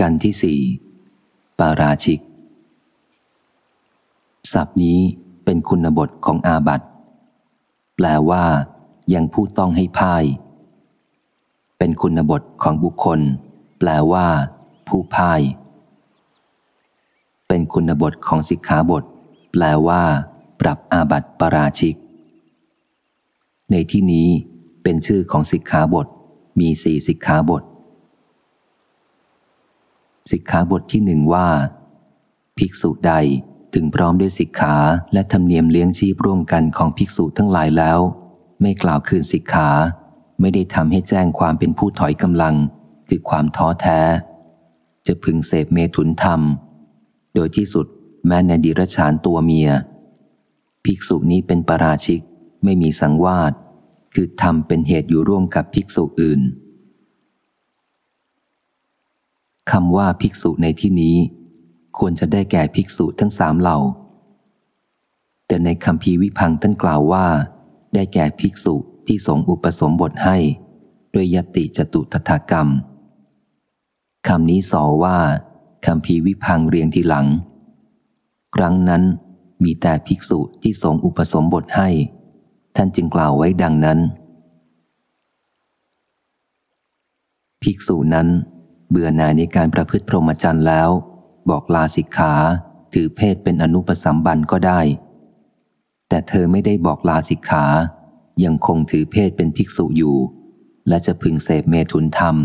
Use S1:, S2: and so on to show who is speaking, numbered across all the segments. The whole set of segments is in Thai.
S1: กันที่สี่ปาราชิก ศัพท์นี้เป็นคุณบทของอาบัตแปลว่า ยังผู้ต้องให้พ่าย เป็นคุณบทของบุคคล แปลว่า ผู้พ่าย เป็นคุณบทของสิกขาบท แปลว่า ปรับอาบัตปราชิก ในที่นี้เป็นชื่อของสิกขาบท มีสี่สิกขาบท สิกขาบทที่หนึ่งว่า ภิกษุใดถึงพร้อมด้วยสิกขาและธรรมเนียมเลี้ยงชีพร่วมกันของภิกษุทั้งหลายแล้ว ไม่กล่าวคืนสิกขา ไม่ได้ทำให้แจ้งความเป็นผู้ถอยกำลัง คือความท้อแท้ จะพึงเสพเมถุนธรรม โดยที่สุดแม้ในดิรชานตัวเมีย ภิกษุนี้เป็นปราชิกไม่มีสังวาสคือทำเป็นเหตุอยู่ร่วมกับภิกษุอื่น คำว่าภิกษุในที่นี้ ควรจะได้แก่ภิกษุทั้งสามเหล่า แต่ในคำพีวิพังท่านกล่าวว่า ได้แก่ภิกษุที่สงอุปสมบทให้ ด้วยยติจตุทถกรรมคำนี้สอว่าคำพีวิพังเรียงทีหลัง ครั้งนั้นมีแต่ภิกษุที่สงอุปสมบทให้ ท่านจึงกล่าวไว้ดังนั้น ภิกษุนั้น เบื่อหน่ายในการประพฤติพรหมจรรย์แล้ว บอกลาสิกขา ถือเพศเป็นอนุปสัมบันก็ได้ แต่เธอไม่ได้บอกลาสิกขา ยังคงถือเพศเป็นภิกษุอยู่ และจะพึงเสพเมถุนธรรม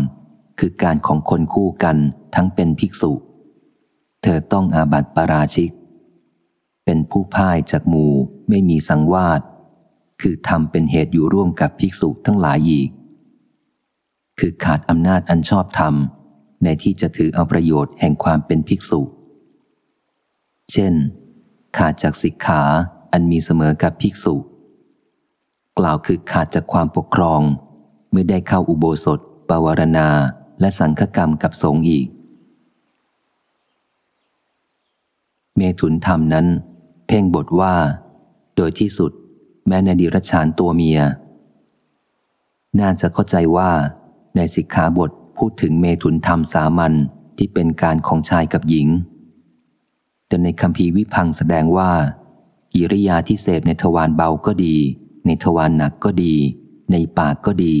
S1: คือการของคนคู่กันทั้งเป็นภิกษุ เธอต้องอาบัติปราชิก เป็นผู้พ่ายจากหมู่ไม่มีสังวาสคือทำเป็นเหตุอยู่ร่วมกับภิกษุทั้งหลายอีก คือขาดอำนาจอันชอบธรรม ในที่จะถือเอาประโยชน์แห่งความเป็นภิกษุ เช่น ขาดจากสิกขาอันมีเสมอกับภิกษุ กล่าวคือขาดจากความปกครอง เมื่อได้เข้าอุโบสถ ปวารณา และสังฆกรรมกับสงฆ์อีก เมถุนธรรมนั้น เพ่งบทว่า โดยที่สุด แม้ในดิรชานตัวเมีย น่าจะเข้าใจว่าในสิกขาบท พูดถึงเมถุนธรรมสามัญที่เป็นการของชายกับหญิง แต่ในคำพีวิพังแสดงว่ากิริยาที่เสพในทวารเบาก็ดี ในทวารหนักก็ดี ในปากก็ดี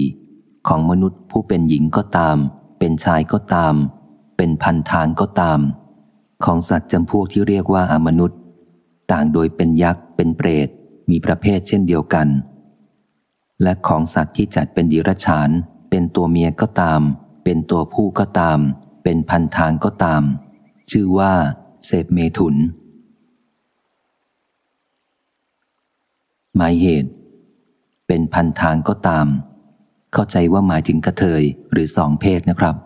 S1: ของมนุษย์ผู้เป็นหญิงก็ตาม เป็นชายก็ตาม เป็นพันทางก็ตาม ของสัตว์จำพวกที่เรียกว่าอมนุษย์ ต่างโดยเป็นยักษ์เป็นเปรต มีประเภทเช่นเดียวกัน และของสัตว์ที่จัดเป็นดิรชาน เป็นตัวเมียก็ตาม เป็นตัวผู้ก็ตาม เป็นพันทางก็ตาม ชื่อว่า เสพเมถุน หมายเหตุ เป็นพันทางก็ตาม เข้าใจว่าหมายถึงกระเทยหรือสองเพศนะครับ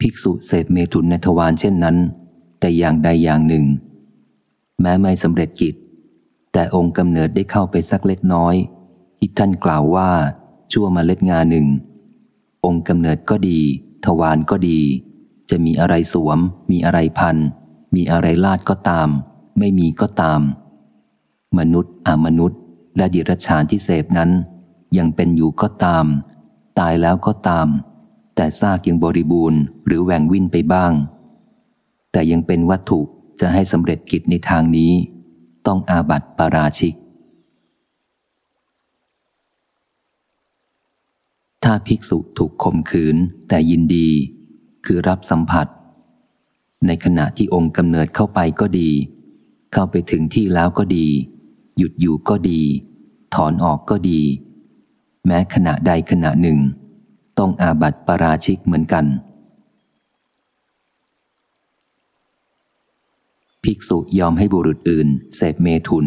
S1: ภิกษุเสพเมถุนในทวารเช่นนั้น แต่อย่างใดอย่างหนึ่ง แม้ไม่สำเร็จกิจแต่องค์กำเนิดได้เข้าไปสักเล็กน้อยที่ท่านกล่าวว่า ชั่วมเมล็ดงาหนึ่ง องค์กำเนิดก็ดี ทวารก็ดี จะมีอะไรสวม มีอะไรพัน มีอะไรลาดก็ตาม ไม่มีก็ตาม มนุษย์อามนุษย์ และดิรชานที่เสพนั้น ยังเป็นอยู่ก็ตาม ตายแล้วก็ตาม แต่ซากยังบริบูรณ์ หรือแหว่งวิ่นไปบ้าง แต่ยังเป็นวัตถุจะให้สำเร็จกิจในทางนี้ ต้องอาบัติปาราชิก ถ้าภิกษุถูกข่มขืนแต่ยินดี คือรับสัมผัส ในขณะที่องค์กำเนิดเข้าไปก็ดี เข้าไปถึงที่แล้วก็ดี หยุดอยู่ก็ดี ถอนออกก็ดี แม้ขณะใดขณะหนึ่ง ต้องอาบัติปราชิกเหมือนกัน ภิกษุยอมให้บุรุษอื่นเสพเมถุน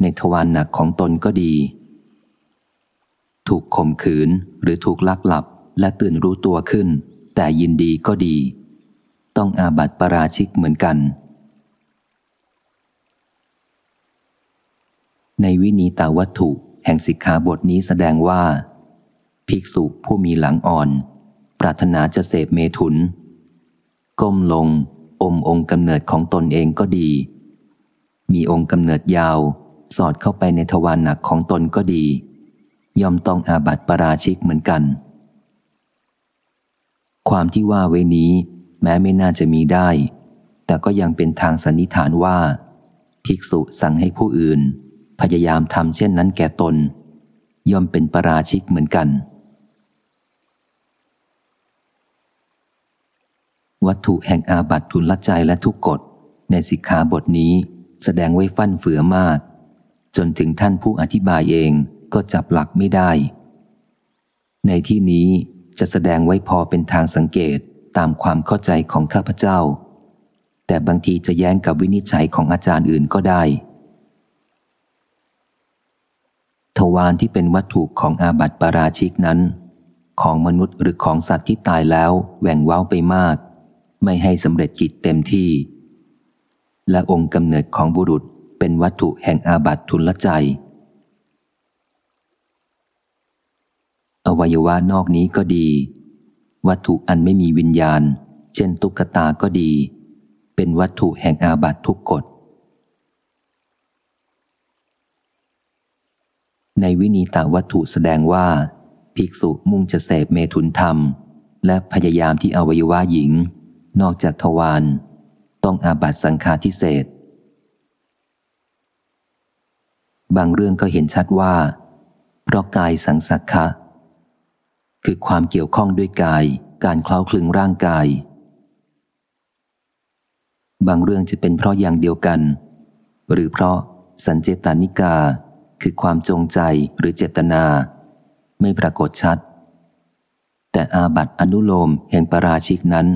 S1: ในทวารหนักของตนก็ดี ถูกข่มขืนหรือถูกลักหลับและตื่นรู้ตัวขึ้น แต่ยินดีก็ดี ต้องอาบัติปราชิกเหมือนกัน ในวินีตาวัตถุแห่งสิกขาบทนี้แสดงว่า ภิกษุผู้มีหลังอ่อน ปรารถนาจะเสพเมถุน ก้มลง อมองค์กำเนิดของตนเองก็ดี มีองค์กำเนิดยาว สอดเข้าไปในทวารหนักของตนก็ดี ย่อมต้องอาบัติปราชิกเหมือนกัน ความที่ว่าไว้นี้ แม้ไม่น่าจะมีได้ แต่ก็ยังเป็นทางสันนิษฐานว่า ภิกษุสั่งให้ผู้อื่น พยายามทำเช่นนั้นแก่ตน ย่อมเป็นปราชิกเหมือนกัน วัตถุแห่งอาบัตทุนละใจและทุกกฎในสิกขาบทนี้แสดงไว้ฟั่นเฟือมาก จนถึงท่านผู้อธิบายเอง ก็จับหลักไม่ได้ ในที่นี้จะแสดงไว้พอเป็นทางสังเกตตามความเข้าใจของข้าพเจ้า แต่บางทีจะแย้งกับวินิจฉัยของอาจารย์อื่นก็ได้ ทวารที่เป็นวัตถุของอาบัติปาราชิกนั้น ของมนุษย์หรือของสัตว์ที่ตายแล้วแหว่งว้าวไปมาก ไม่ให้สำเร็จกิจเต็มที่ และองค์กำเนิดของบุรุษเป็นวัตถุแห่งอาบัติทุนละใจ อวัยวะนอกนี้ก็ดี วัตถุอันไม่มีวิญญาณ เช่นตุ๊กตาก็ดี เป็นวัตถุแห่งอาบัตทุกกฎ ในวินีตาวัตถุแสดงว่า ภิกษุมุ่งจะเสพเมถุนธรรม และพยายามที่อวัยวะหญิง นอกจากทวารต้องอาบัตสังฆาทิเศษบางเรื่องก็เห็นชัดว่า เพราะกายสังสักขะ คือความเกี่ยวข้องด้วยกาย การเคล้าคลึงร่างกาย บางเรื่องจะเป็นเพราะอย่างเดียวกัน หรือเพราะสัญเจตานิกา คือความจงใจหรือเจตนา ไม่ปรากฏชัด แต่อาบัตอนุโลมแห่งปราชิกนั้น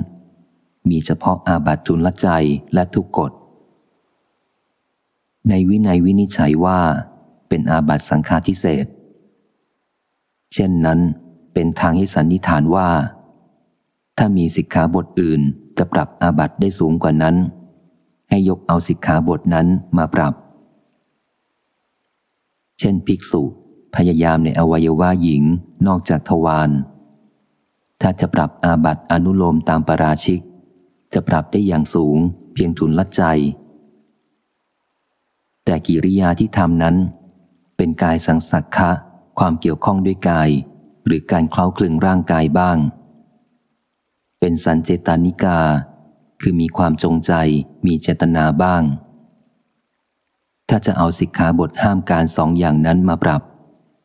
S1: มีเฉพาะอาบัตทุนละใจและทุกกฎ ในวินัยวินิจฉัยว่า เป็นอาบัตสังฆาทิเศษเช่นนั้น เป็นทางให้สันนิษฐานว่า ถ้ามีสิกขาบทอื่นจะปรับอาบัตได้สูงกว่านั้น ให้ยกเอาสิกขาบทนั้นมาปรับ เช่นภิกษุพยายามในอวัยวะหญิงนอกจากทวาร ถ้าจะปรับอาบัตอนุโลมตามปราชิก จะปรับได้อย่างสูงเพียงทุนละใจ แต่กิริยาที่ทำนั้น เป็นกายสังสักคะความเกี่ยวข้องด้วยกาย หรือการเคล้าคลึงร่างกายบ้าง เป็นสันเจตานิกา คือมีความจงใจมีเจตนาบ้าง ถ้าจะเอาสิกขาบทห้ามการสองอย่างนั้นมาปรับ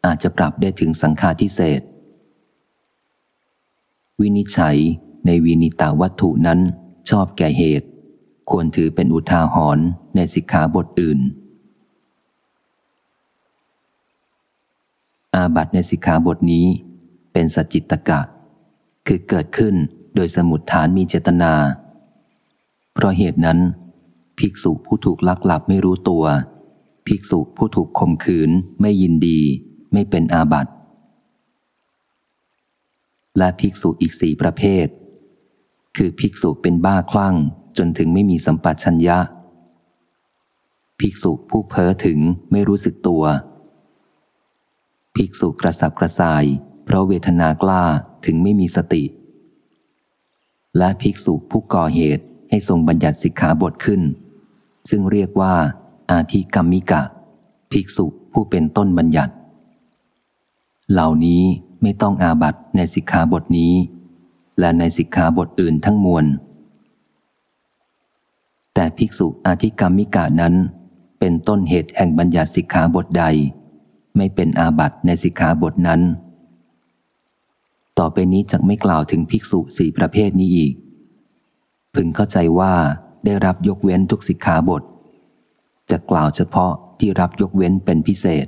S1: อาจจะปรับได้ถึงสังฆาทิเศษ วินิจฉัยในวินิตาวัตถุนั้นชอบแก่เหตุ ควรถือเป็นอุทาหรณ์ในสิกขาบทอื่น อาบัตในสิกขาบทนี้ เป็นสจิตกะ คือเกิดขึ้นโดยสมุดฐานมีเจตนา เพราะเหตุนั้น ภิกษุผู้ถูกลักหลับไม่รู้ตัว ภิกษุผู้ถูกข่มขืนไม่ยินดี ไม่เป็นอาบัติ และภิกษุอีกสี่ประเภท คือภิกษุเป็นบ้าคลั่งจนถึงไม่มีสัมปชัญญะ ภิกษุผู้เพ้อถึงไม่รู้สึกตัว ภิกษุกระสับกระส่าย ราะเวทนากล้าถึงไม่มีสติ และภิกษุผู้ก่อเหตุให้ทรงบัญญัติสิกขาบทขึ้น ซึ่งเรียกว่า อาธิกรรมิกะ ภิกษุผู้เป็นต้นบัญญัติ เหล่านี้ไม่ต้องอาบัตในสิกขาบทนี้ และในสิกขาบทอื่นทั้งมวล แต่ภิกษุอาธิกรรมิกานั้น เป็นต้นเหตุแห่งบัญญัติสิกขาบทใด ไม่เป็นอาบัตในสิกขาบทนั้น ต่อไปนี้จะไม่กล่าวถึงภิกษุสี่ประเภทนี้อีก พึงเข้าใจว่าได้รับยกเว้นทุกสิกขาบท จะกล่าวเฉพาะที่รับยกเว้นเป็นพิเศษ